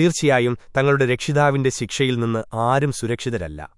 തീർച്ചയായും തങ്ങളുടെ രക്ഷിതാവിന്റെ ശിക്ഷയിൽ നിന്ന് ആരും സുരക്ഷിതരല്ല